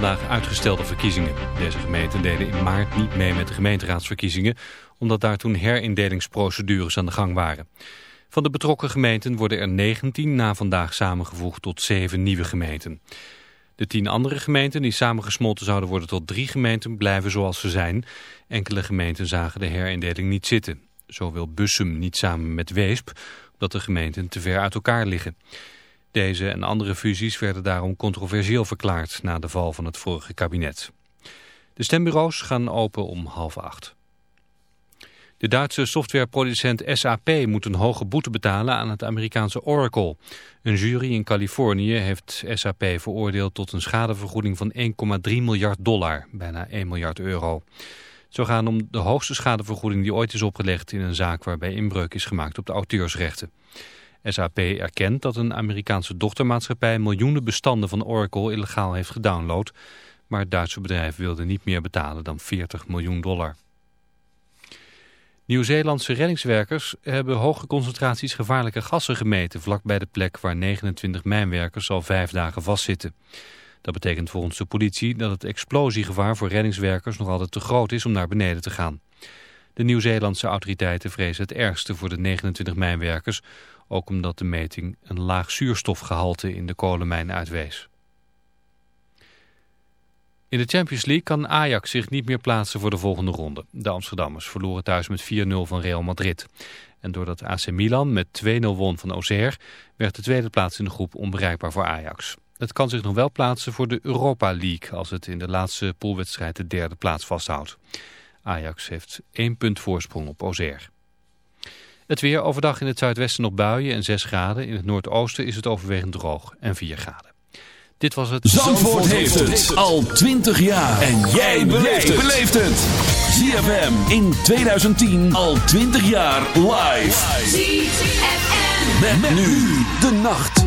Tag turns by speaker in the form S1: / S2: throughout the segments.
S1: vandaag uitgestelde verkiezingen. Deze gemeenten deden in maart niet mee met de gemeenteraadsverkiezingen... omdat daar toen herindelingsprocedures aan de gang waren. Van de betrokken gemeenten worden er 19 na vandaag samengevoegd tot zeven nieuwe gemeenten. De tien andere gemeenten die samengesmolten zouden worden tot drie gemeenten blijven zoals ze zijn. Enkele gemeenten zagen de herindeling niet zitten. Zo wil Bussum niet samen met Weesp, omdat de gemeenten te ver uit elkaar liggen. Deze en andere fusies werden daarom controversieel verklaard na de val van het vorige kabinet. De stembureaus gaan open om half acht. De Duitse softwareproducent SAP moet een hoge boete betalen aan het Amerikaanse Oracle. Een jury in Californië heeft SAP veroordeeld tot een schadevergoeding van 1,3 miljard dollar, bijna 1 miljard euro. Zo gaan om de hoogste schadevergoeding die ooit is opgelegd in een zaak waarbij inbreuk is gemaakt op de auteursrechten. SAP erkent dat een Amerikaanse dochtermaatschappij miljoenen bestanden van Oracle illegaal heeft gedownload, maar het Duitse bedrijf wilde niet meer betalen dan 40 miljoen dollar. Nieuw-Zeelandse reddingswerkers hebben hoge concentraties gevaarlijke gassen gemeten vlakbij de plek waar 29 mijnwerkers al vijf dagen vastzitten. Dat betekent volgens de politie dat het explosiegevaar voor reddingswerkers nog altijd te groot is om naar beneden te gaan. De Nieuw-Zeelandse autoriteiten vrezen het ergste voor de 29 mijnwerkers, ook omdat de meting een laag zuurstofgehalte in de kolenmijn uitwees. In de Champions League kan Ajax zich niet meer plaatsen voor de volgende ronde. De Amsterdammers verloren thuis met 4-0 van Real Madrid. En doordat AC Milan met 2-0 won van Auxerre... werd de tweede plaats in de groep onbereikbaar voor Ajax. Het kan zich nog wel plaatsen voor de Europa League... als het in de laatste poolwedstrijd de derde plaats vasthoudt. Ajax heeft één punt voorsprong op Auxerre. Het weer overdag in het zuidwesten nog buien en 6 graden. In het noordoosten is het overwegend droog en 4 graden. Dit was het...
S2: Zandvoort, heeft het al 20 jaar. En jij beleeft het. ZFM in 2010 al 20 jaar live. ZFM. Met, nu de nacht.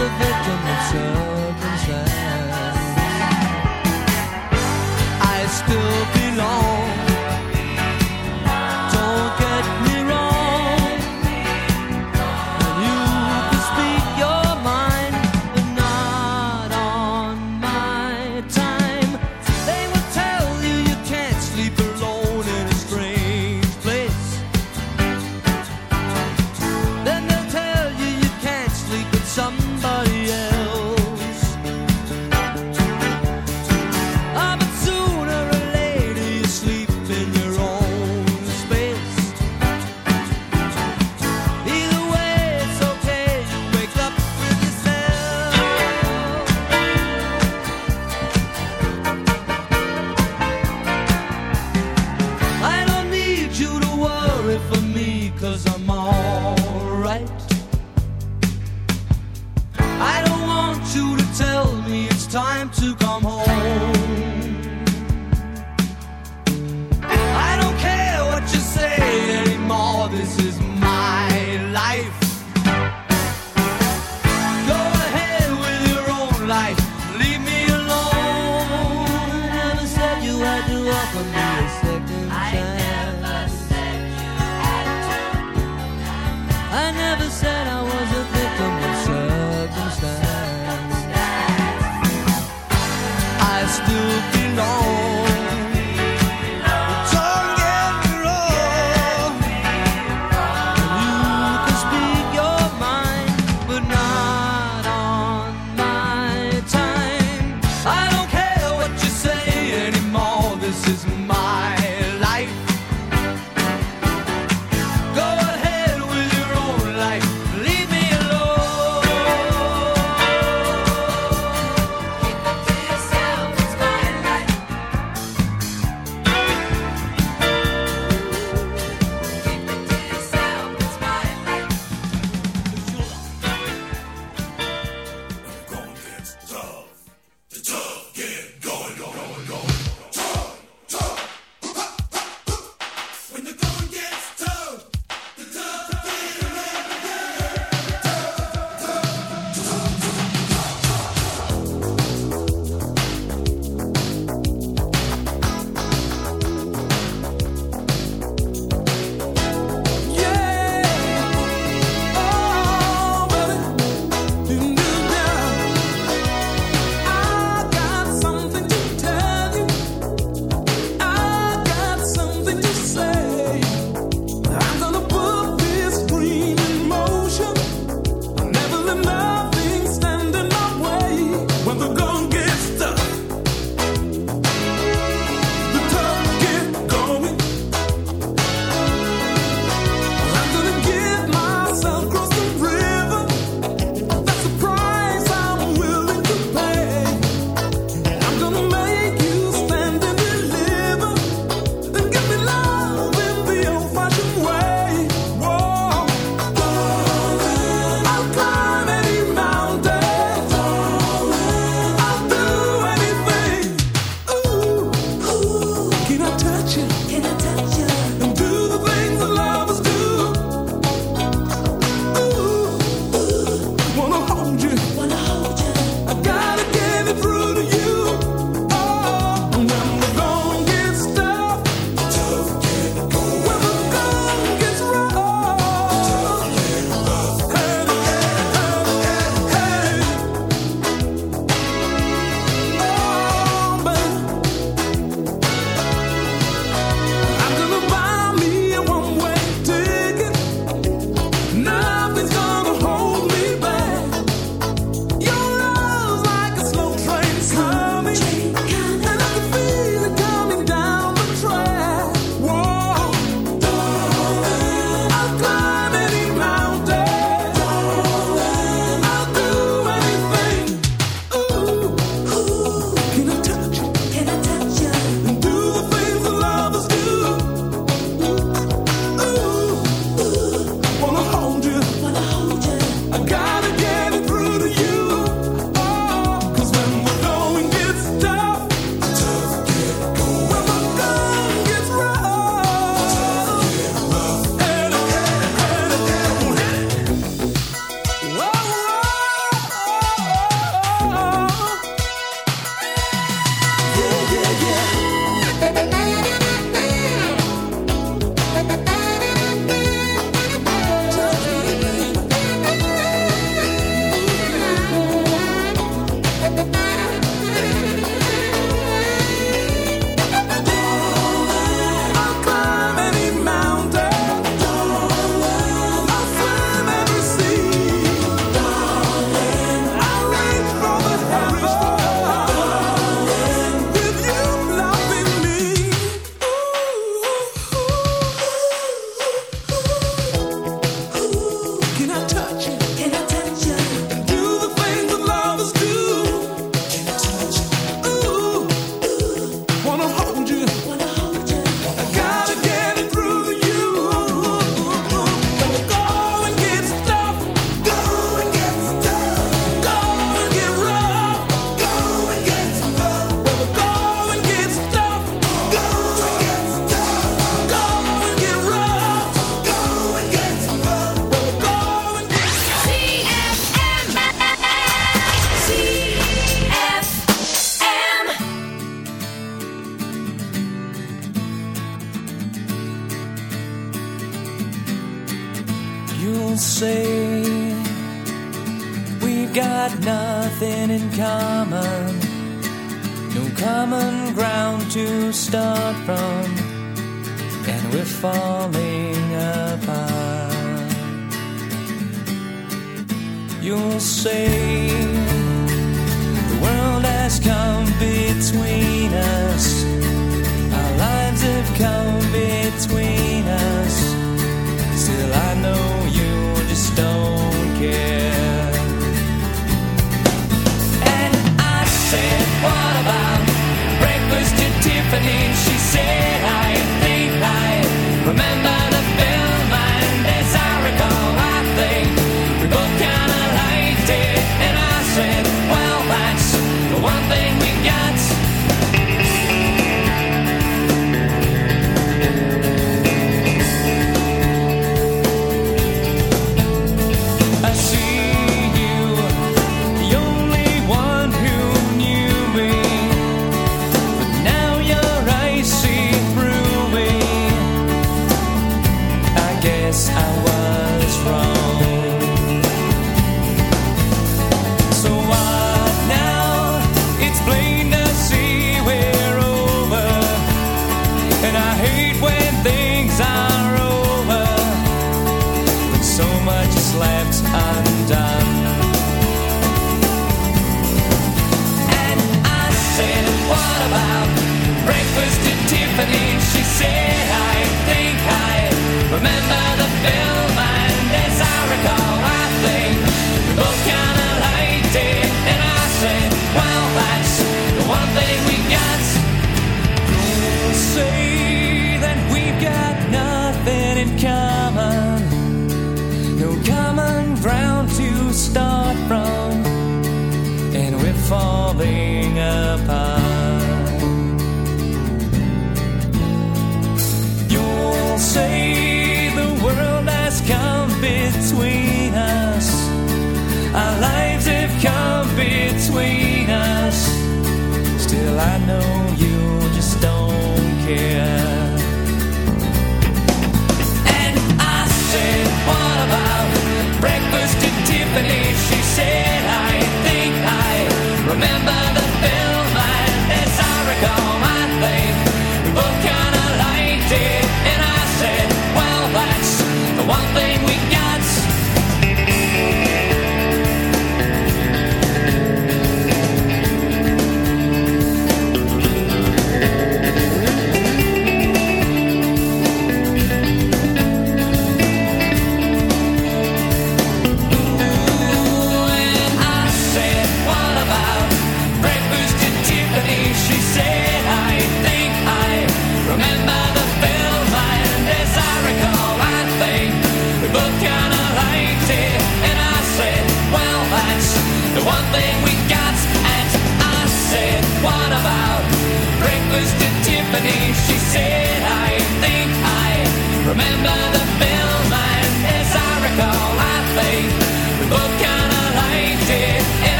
S3: A
S4: victim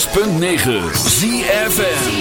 S5: 106.9
S6: ZFM.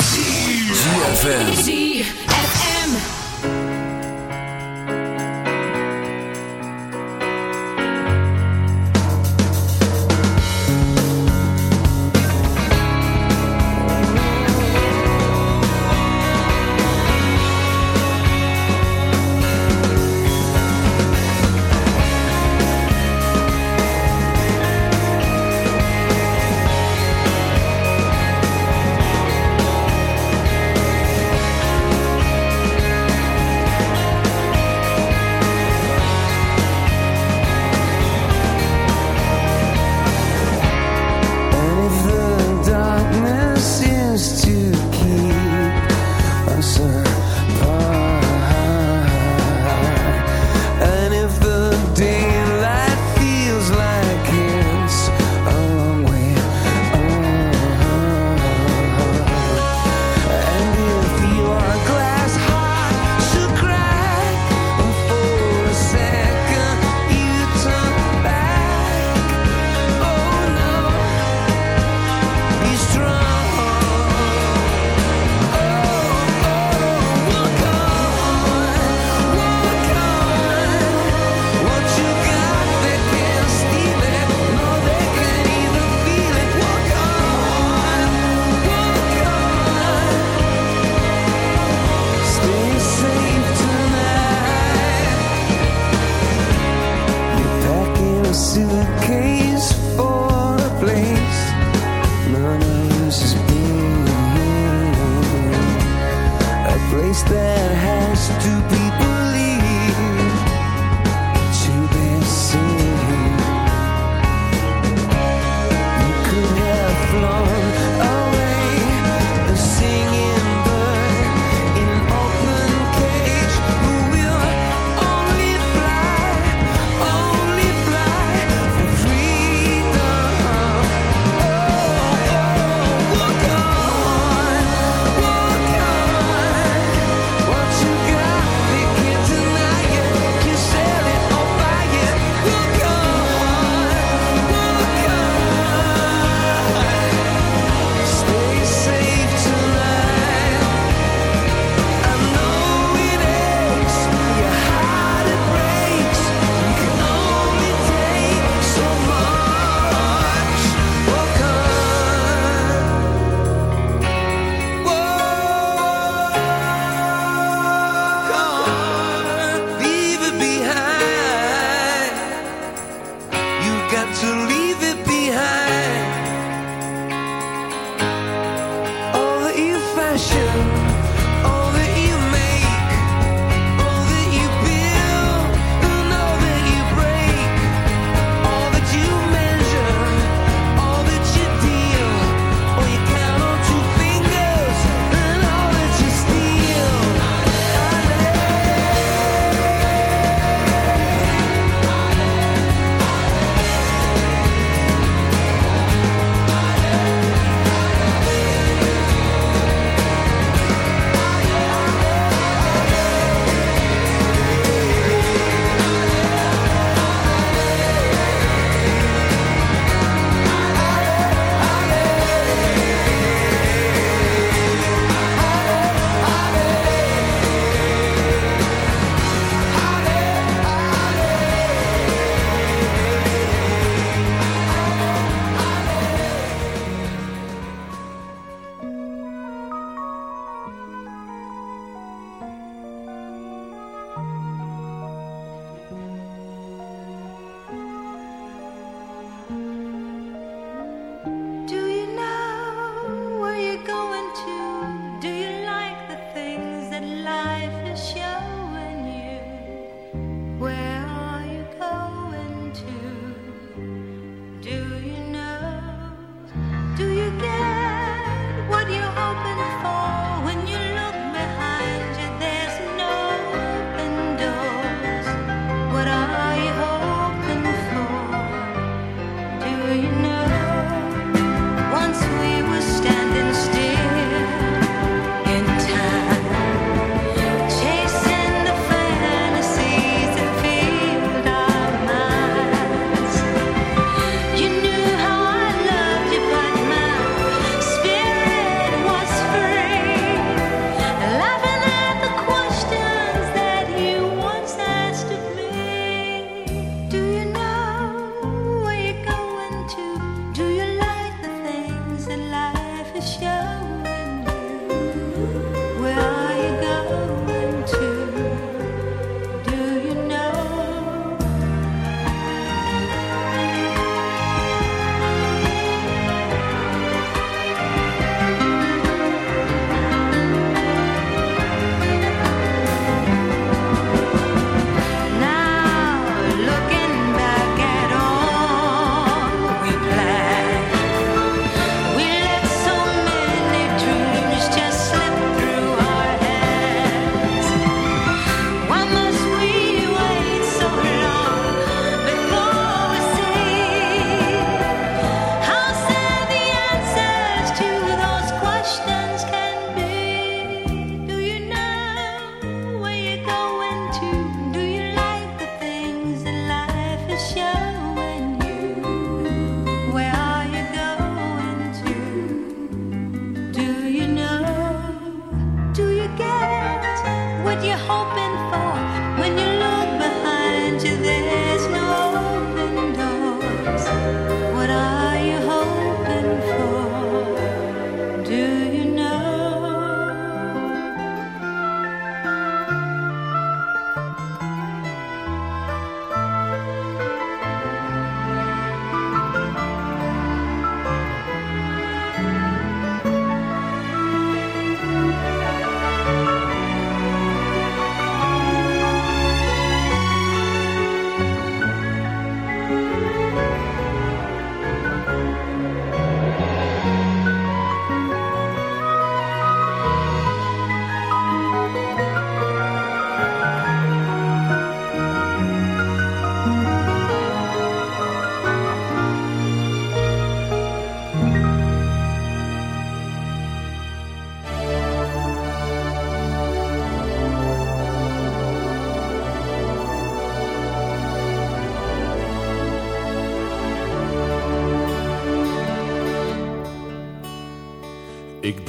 S7: ZFM.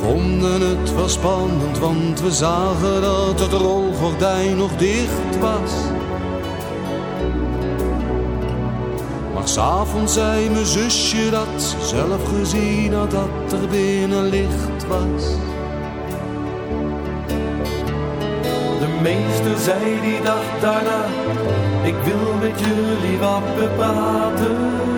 S3: Vonden het wel spannend, want we zagen dat het rolgordijn nog dicht was. Maar s'avonds zei mijn zusje dat ze zelf gezien had dat er binnen licht was.
S8: De meester zei die dag daarna, ik wil met jullie wat bepraten.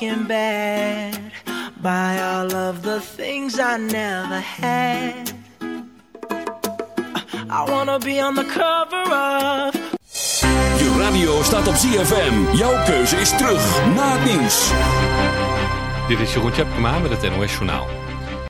S9: Fucking bad. Buy all of the things I never had. I wanna be on the cover of
S10: Je radio staat op ZFM. Jouw keuze is terug na het nieuws.
S1: Dit is Jeroen Tjepkema met het NOS Journaal.